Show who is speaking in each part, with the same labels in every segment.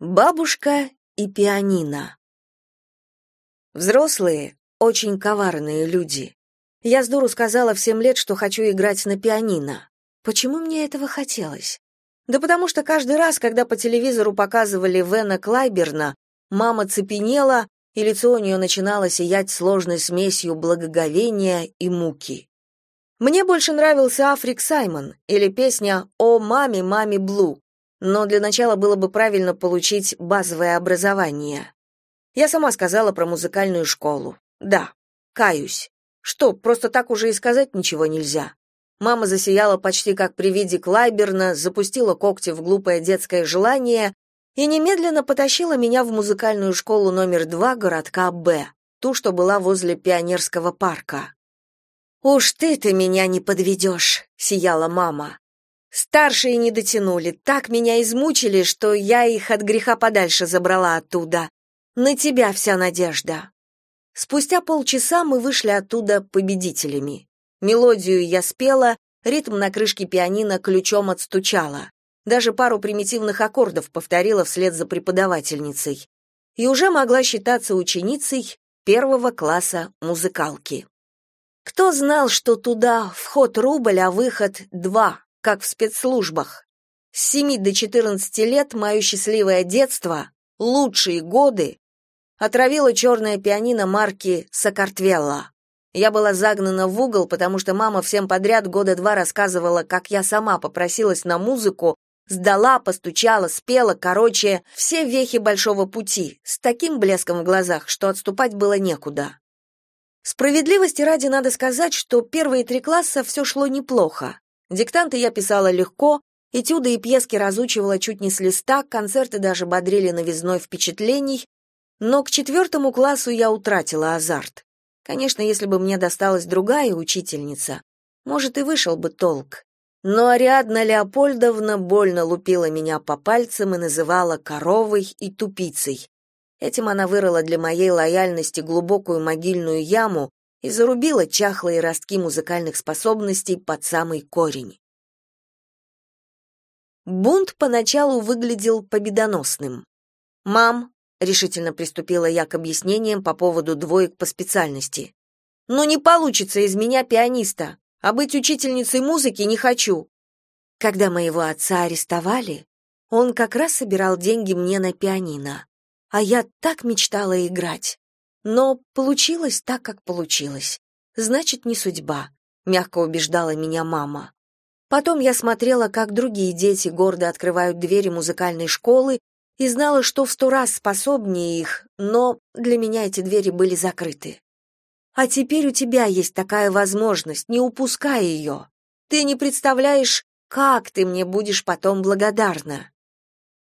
Speaker 1: Бабушка и пианино. Взрослые очень коварные люди. Я с дуру сказала в семь лет, что хочу играть на пианино. Почему мне этого хотелось? Да потому что каждый раз, когда по телевизору показывали Вена Клайберна, мама цепенела, и лицо у нее начинало сиять сложной смесью благоговения и муки. Мне больше нравился Африк Саймон или песня «О маме, маме Блу», но для начала было бы правильно получить базовое образование. Я сама сказала про музыкальную школу. Да, каюсь. Что, просто так уже и сказать ничего нельзя. Мама засияла почти как при виде Клайберна, запустила когти в глупое детское желание и немедленно потащила меня в музыкальную школу номер два городка Б, ту, что была возле Пионерского парка. «Уж ты-то меня не подведешь», — сияла мама. Старшие не дотянули, так меня измучили, что я их от греха подальше забрала оттуда. На тебя вся надежда. Спустя полчаса мы вышли оттуда победителями. Мелодию я спела, ритм на крышке пианино ключом отстучала. Даже пару примитивных аккордов повторила вслед за преподавательницей. И уже могла считаться ученицей первого класса музыкалки. Кто знал, что туда вход рубль, а выход два? Как в спецслужбах. С 7 до 14 лет мое счастливое детство, лучшие годы, отравило черное пианино марки Сакартвелла. Я была загнана в угол, потому что мама всем подряд года два рассказывала, как я сама попросилась на музыку, сдала, постучала, спела, короче, все вехи большого пути, с таким блеском в глазах, что отступать было некуда. Справедливости ради надо сказать, что первые три класса все шло неплохо. Диктанты я писала легко, этюды и пьески разучивала чуть не с листа, концерты даже бодрили новизной впечатлений, но к четвертому классу я утратила азарт. Конечно, если бы мне досталась другая учительница, может, и вышел бы толк. Но Ариадна Леопольдовна больно лупила меня по пальцам и называла коровой и тупицей. Этим она вырыла для моей лояльности глубокую могильную яму, и зарубила чахлые ростки музыкальных способностей под самый корень. Бунт поначалу выглядел победоносным. «Мам», — решительно приступила я к объяснениям по поводу двоек по специальности, «ну не получится из меня пианиста, а быть учительницей музыки не хочу». Когда моего отца арестовали, он как раз собирал деньги мне на пианино, а я так мечтала играть. Но получилось так, как получилось. Значит, не судьба, мягко убеждала меня мама. Потом я смотрела, как другие дети гордо открывают двери музыкальной школы и знала, что в сто раз способнее их, но для меня эти двери были закрыты. А теперь у тебя есть такая возможность, не упускай ее. Ты не представляешь, как ты мне будешь потом благодарна.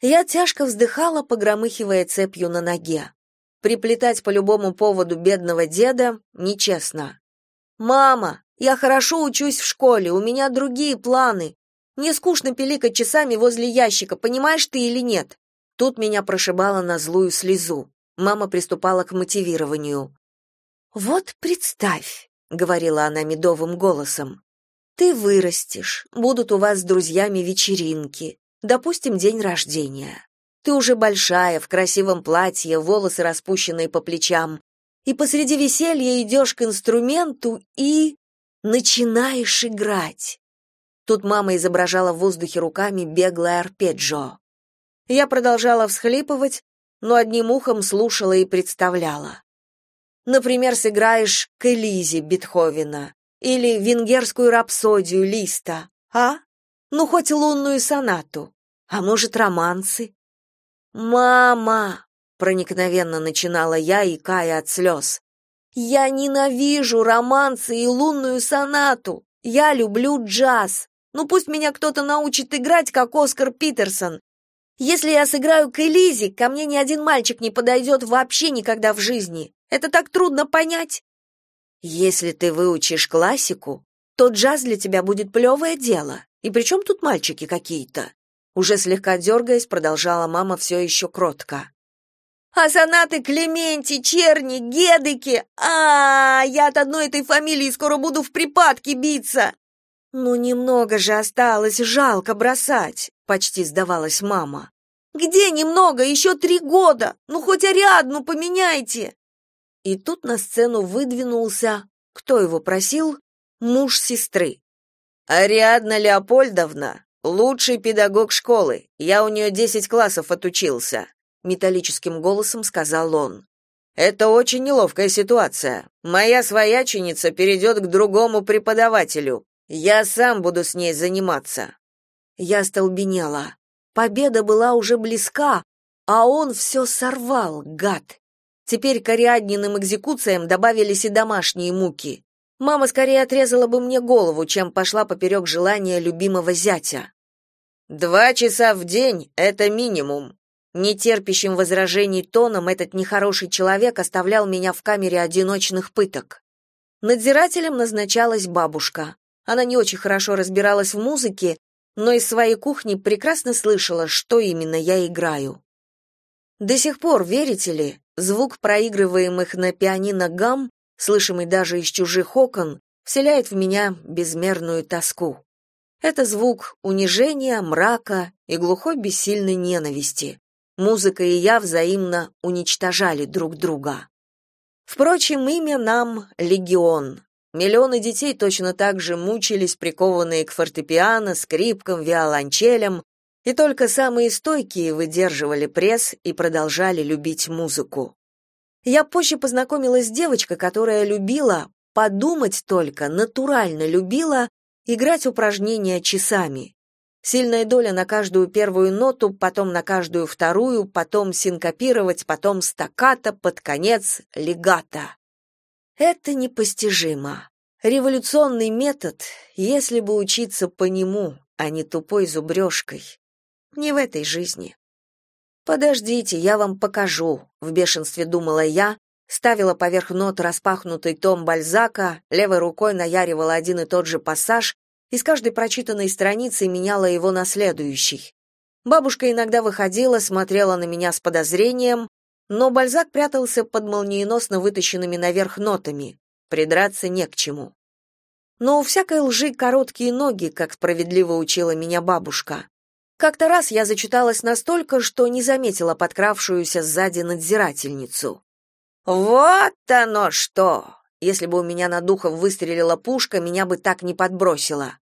Speaker 1: Я тяжко вздыхала, погромыхивая цепью на ноге. Приплетать по любому поводу бедного деда нечестно. «Мама, я хорошо учусь в школе, у меня другие планы. Мне скучно пиликать часами возле ящика, понимаешь ты или нет?» Тут меня прошибало на злую слезу. Мама приступала к мотивированию. «Вот представь», — говорила она медовым голосом, «ты вырастешь, будут у вас с друзьями вечеринки, допустим, день рождения. Ты уже большая, в красивом платье, волосы распущенные по плечам. И посреди веселья идешь к инструменту и... начинаешь играть. Тут мама изображала в воздухе руками беглое арпеджио. Я продолжала всхлипывать, но одним ухом слушала и представляла. Например, сыграешь к Элизе Бетховена или венгерскую рапсодию Листа, а? Ну, хоть лунную сонату. А может, романсы? «Мама!» — проникновенно начинала я, икая от слез. «Я ненавижу романсы и лунную сонату. Я люблю джаз. Ну пусть меня кто-то научит играть, как Оскар Питерсон. Если я сыграю к Элизе, ко мне ни один мальчик не подойдет вообще никогда в жизни. Это так трудно понять». «Если ты выучишь классику, то джаз для тебя будет плевое дело. И при чем тут мальчики какие-то? Уже слегка дергаясь, продолжала мама все еще кротко. А сонаты Клементи, Черни, Гедыки! А, -а, а, я от одной этой фамилии скоро буду в припадке биться. Ну немного же осталось, жалко бросать, почти сдавалась мама. Где немного? Еще три года! Ну, хоть Ариадну поменяйте!» И тут на сцену выдвинулся, кто его просил, муж сестры.
Speaker 2: «Ариадна Леопольдовна, лучший педагог школы. Я у нее десять классов отучился», — металлическим голосом сказал он. «Это очень неловкая ситуация. Моя свояченица перейдет к другому преподавателю. Я сам буду с ней заниматься».
Speaker 1: Я столбенела. Победа была уже близка, а он все сорвал, гад. Теперь к Ариадниным экзекуциям добавились и домашние муки. Мама скорее отрезала бы мне голову, чем пошла поперек желания любимого зятя.
Speaker 2: «Два часа в день — это минимум».
Speaker 1: Нетерпящим возражений тоном этот нехороший человек оставлял меня в камере одиночных пыток. Надзирателем назначалась бабушка. Она не очень хорошо разбиралась в музыке, но из своей кухни прекрасно слышала, что именно я играю. До сих пор, верите ли, звук проигрываемых на пианино гам, слышимый даже из чужих окон, вселяет в меня безмерную тоску. Это звук унижения, мрака и глухой бессильной ненависти. Музыка и я взаимно уничтожали друг друга. Впрочем, имя нам — Легион, Миллионы детей точно так же мучились, прикованные к фортепиано, скрипкам, виолончелям, и только самые стойкие выдерживали пресс и продолжали любить музыку. Я позже познакомилась с девочкой, которая любила, подумать только, натурально любила играть упражнения часами. Сильная доля на каждую первую ноту, потом на каждую вторую, потом синкопировать, потом стаккато, под конец легато. Это непостижимо. Революционный метод, если бы учиться по нему, а не тупой зубрежкой. Не в этой жизни. Подождите, я вам покажу, в бешенстве думала я, ставила поверх нот распахнутый том Бальзака, левой рукой наяривала один и тот же пассаж и с каждой прочитанной страницей меняла его на следующий. Бабушка иногда выходила, смотрела на меня с подозрением, но Бальзак прятался под молниеносно вытащенными наверх нотами. Придраться не к чему. Но у всякой лжи короткие ноги, как справедливо учила меня бабушка. Как-то раз я зачиталась настолько, что не заметила подкравшуюся сзади надзирательницу. «Вот оно что!» Если бы у меня над духом выстрелила пушка, меня бы так не подбросило.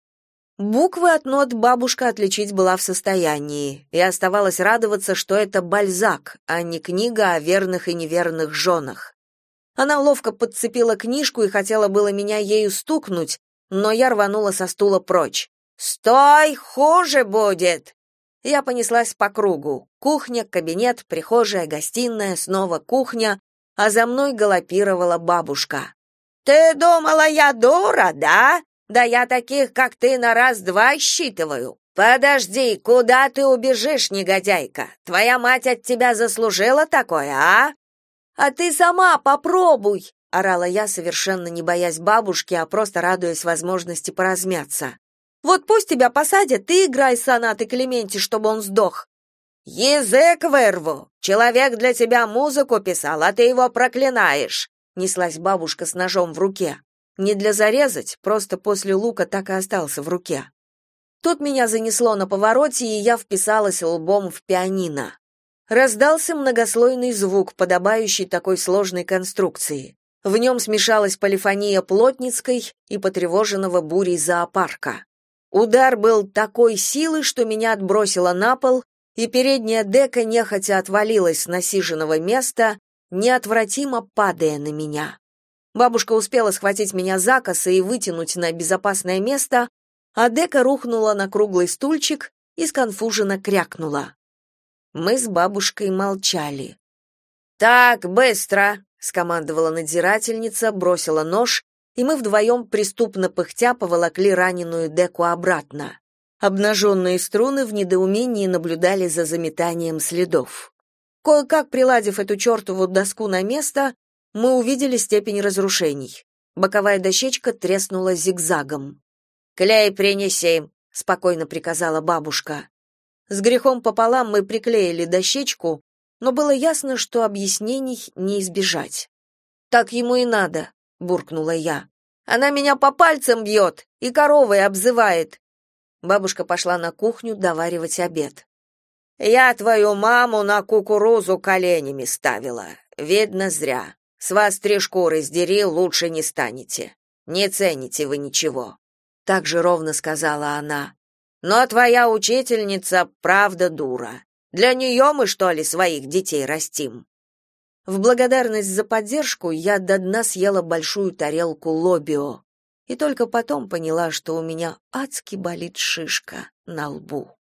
Speaker 1: Буквы от нот бабушка отличить была в состоянии, и оставалось радоваться, что это Бальзак, а не книга о верных и неверных женах. Она ловко подцепила книжку и хотела было меня ею стукнуть, но я рванула со стула прочь. «Стой, хуже будет!» Я понеслась по кругу. Кухня, кабинет, прихожая, гостиная, снова кухня, а за мной галопировала бабушка. «Ты думала, я дура, да? Да я таких, как ты, на раз-два считываю. Подожди, куда ты убежишь, негодяйка? Твоя мать от тебя заслужила такое, а? А ты сама попробуй, орала я, совершенно не боясь бабушки, а просто радуясь возможности поразмяться. Вот пусть тебя посадят, ты играй сонаты Клементи, чтобы он сдох. Язык вырву. Человек для тебя музыку писал, а ты его проклинаешь, неслась бабушка с ножом в руке. Не для зарезать, просто после лука так и остался в руке. Тут меня занесло на повороте, и я вписалась лбом в пианино. Раздался многослойный звук, подобающий такой сложной конструкции. В нем смешалась полифония плотницкой и потревоженного бурей зоопарка. Удар был такой силы, что меня отбросило на пол, и передняя дека нехотя отвалилась с насиженного места, неотвратимо падая на меня. Бабушка успела схватить меня за косы и вытянуть на безопасное место, а Дека рухнула на круглый стульчик и сконфуженно крякнула. Мы с бабушкой молчали. «Так, быстро!» — скомандовала надзирательница, бросила нож, и мы вдвоем преступно пыхтя поволокли раненую Деку обратно. Обнаженные струны в недоумении наблюдали за заметанием следов. Кое-как приладив эту чертову доску на место, мы увидели степень разрушений. Боковая дощечка треснула зигзагом. «Клей принеси», — спокойно приказала бабушка. С грехом пополам мы приклеили дощечку, но было ясно, что объяснений не избежать. «Так ему и надо», — буркнула я. «Она меня по пальцам бьет и коровой обзывает». Бабушка пошла на кухню доваривать обед.
Speaker 2: Я твою маму на кукурузу коленями ставила. Видно, зря. С вас три шкуры сдери, лучше не станете. Не цените вы ничего. Так же ровно сказала она. Но твоя учительница правда дура. Для нее мы, что ли, своих детей растим? В благодарность за поддержку я до дна съела большую тарелку лобио и только потом поняла, что у меня адски болит шишка на лбу.